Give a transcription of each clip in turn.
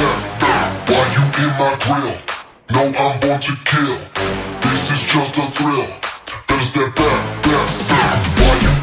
you in my grill? No, I'm born to kill. This is just a thrill. Better step back, back, back. Why you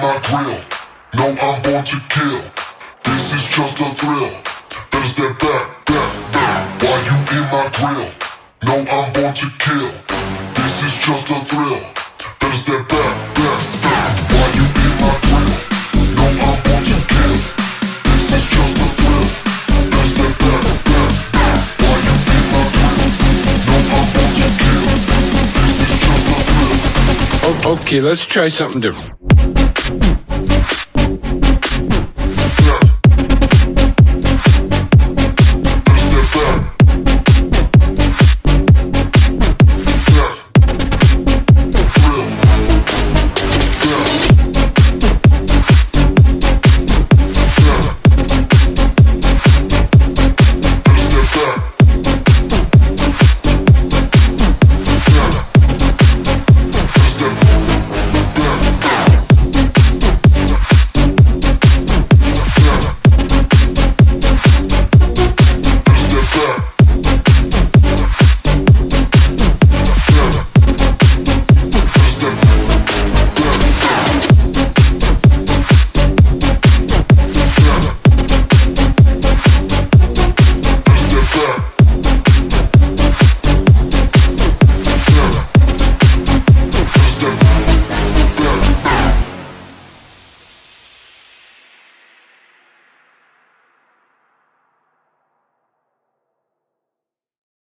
my grill? No, I'm born to kill. This is just a thrill. Better step back, back, back. Why you in my grill? No, I'm born to kill. This is just a thrill. Better step back, back, back. Why you in my grill? No, I'm born to kill. This is just a thrill. Better step back, back, back. Why you in my grill? No, I'm born to kill. This is just a thrill. Okay, let's try something different.